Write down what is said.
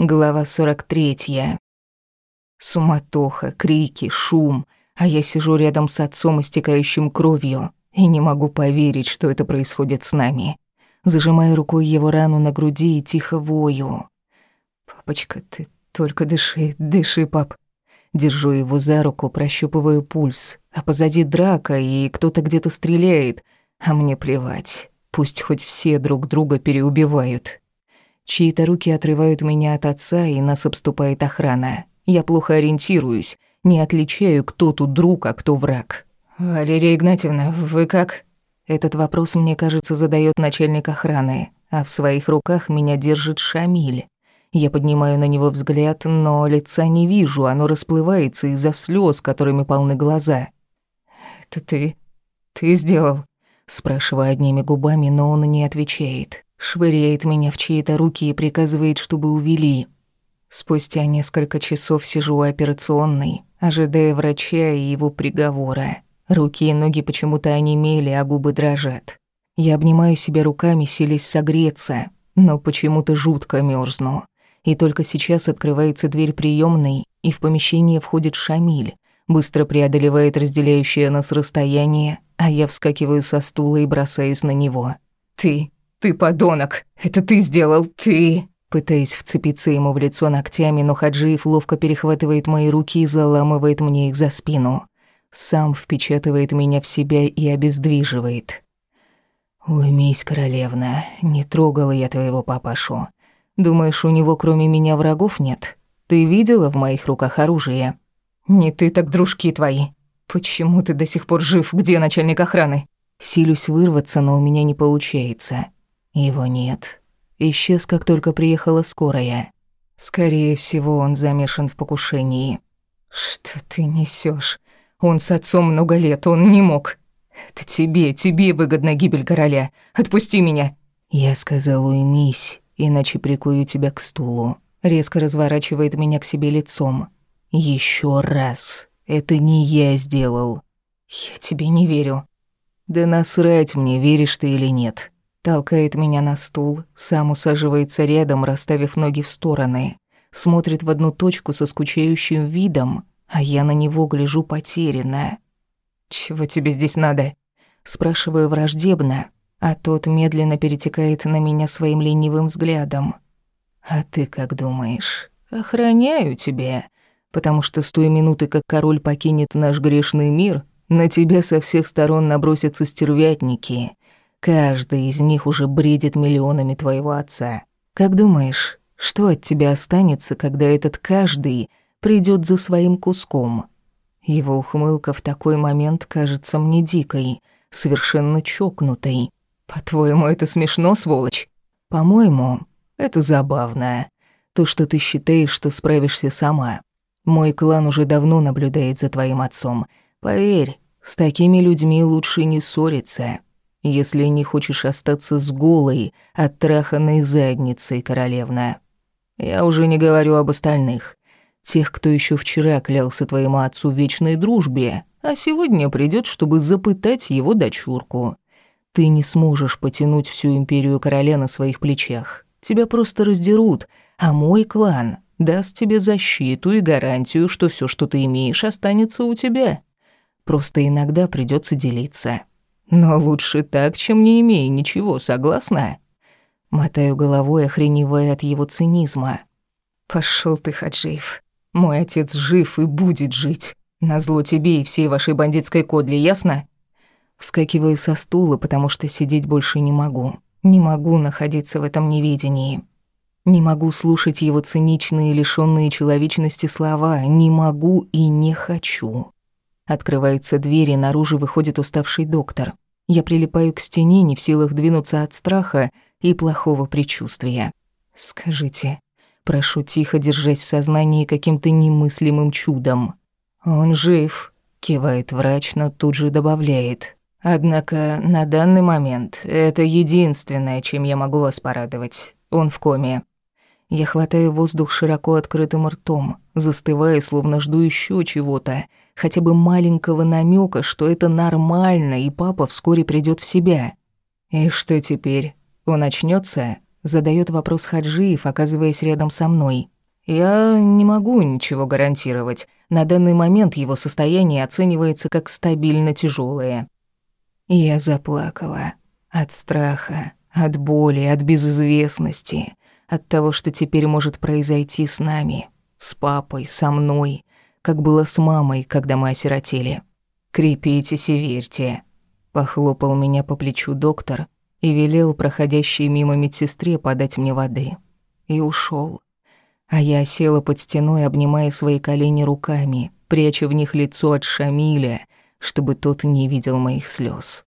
Глава 43. Суматоха, крики, шум, а я сижу рядом с отцом, истекающим кровью, и не могу поверить, что это происходит с нами. Зажимаю рукой его рану на груди и тихо вою. «Папочка, ты только дыши, дыши, пап». Держу его за руку, прощупываю пульс, а позади драка, и кто-то где-то стреляет, а мне плевать. Пусть хоть все друг друга переубивают. Чьи-то руки отрывают меня от отца, и нас обступает охрана. Я плохо ориентируюсь, не отличаю, кто тут друг, а кто враг. «Валерия Игнатьевна, вы как?» Этот вопрос, мне кажется, задает начальник охраны, а в своих руках меня держит Шамиль. Я поднимаю на него взгляд, но лица не вижу, оно расплывается из-за слез, которыми полны глаза. «Это ты? Ты сделал?» Спрашиваю одними губами, но он не отвечает швыряет меня в чьи-то руки и приказывает, чтобы увели. Спустя несколько часов сижу у операционной, ожидая врача и его приговора. Руки и ноги почему-то онемели, а губы дрожат. Я обнимаю себя руками, силясь согреться, но почему-то жутко мёрзну. И только сейчас открывается дверь приёмной, и в помещение входит Шамиль, быстро преодолевает разделяющее нас расстояние, а я вскакиваю со стула и бросаюсь на него. «Ты «Ты подонок! Это ты сделал! Ты!» Пытаюсь вцепиться ему в лицо ногтями, но Хаджиев ловко перехватывает мои руки и заламывает мне их за спину. Сам впечатывает меня в себя и обездвиживает. «Уймись, королевна, не трогала я твоего папашу. Думаешь, у него кроме меня врагов нет? Ты видела в моих руках оружие?» «Не ты, так дружки твои. Почему ты до сих пор жив? Где начальник охраны?» Силюсь вырваться, но у меня не получается. Его нет. Исчез, как только приехала скорая. Скорее всего, он замешан в покушении. Что ты несешь? Он с отцом много лет, он не мог. Это тебе, тебе выгодна гибель короля. Отпусти меня. Я сказал, уймись, иначе прикую тебя к стулу. Резко разворачивает меня к себе лицом. Еще раз. Это не я сделал. Я тебе не верю. Да насрать мне, веришь ты или нет. Толкает меня на стул, сам усаживается рядом, расставив ноги в стороны. Смотрит в одну точку со скучающим видом, а я на него гляжу потерянно. «Чего тебе здесь надо?» Спрашиваю враждебно, а тот медленно перетекает на меня своим ленивым взглядом. «А ты как думаешь? Охраняю тебя, потому что с той минуты, как король покинет наш грешный мир, на тебя со всех сторон набросятся стервятники, Каждый из них уже бредит миллионами твоего отца. Как думаешь, что от тебя останется, когда этот каждый придет за своим куском? Его ухмылка в такой момент кажется мне дикой, совершенно чокнутой. По-твоему, это смешно, сволочь? По-моему, это забавно. То, что ты считаешь, что справишься сама. Мой клан уже давно наблюдает за твоим отцом. Поверь, с такими людьми лучше не ссориться если не хочешь остаться с голой, оттраханной задницей, королевна. Я уже не говорю об остальных. Тех, кто еще вчера клялся твоему отцу в вечной дружбе, а сегодня придет, чтобы запытать его дочурку. Ты не сможешь потянуть всю империю короля на своих плечах. Тебя просто раздерут, а мой клан даст тебе защиту и гарантию, что все, что ты имеешь, останется у тебя. Просто иногда придется делиться. Но лучше так, чем не имея ничего, согласна? Мотаю головой, охреневая от его цинизма. Пошел ты, Хаджиев. Мой отец жив и будет жить. Назло тебе и всей вашей бандитской кодле, ясно? Вскакиваю со стула, потому что сидеть больше не могу. Не могу находиться в этом неведении. Не могу слушать его циничные, лишённые человечности слова. Не могу и не хочу. Открывается дверь, и наружу выходит уставший доктор. Я прилипаю к стене, не в силах двинуться от страха и плохого предчувствия. «Скажите», прошу тихо, держась в сознании каким-то немыслимым чудом. «Он жив», — кивает врач, но тут же добавляет. «Однако на данный момент это единственное, чем я могу вас порадовать. Он в коме. Я хватаю воздух широко открытым ртом, застывая, словно жду еще чего-то, хотя бы маленького намека, что это нормально, и папа вскоре придет в себя. И что теперь? Он очнется? Задает вопрос Хаджиев, оказываясь рядом со мной. Я не могу ничего гарантировать. На данный момент его состояние оценивается как стабильно тяжелое. Я заплакала. От страха, от боли, от безызвестности, от того, что теперь может произойти с нами, с папой, со мной, как было с мамой, когда мы осиротели. «Крепитесь и верьте», — похлопал меня по плечу доктор и велел проходящей мимо медсестре подать мне воды. И ушел. А я села под стеной, обнимая свои колени руками, пряча в них лицо от Шамиля, чтобы тот не видел моих слез.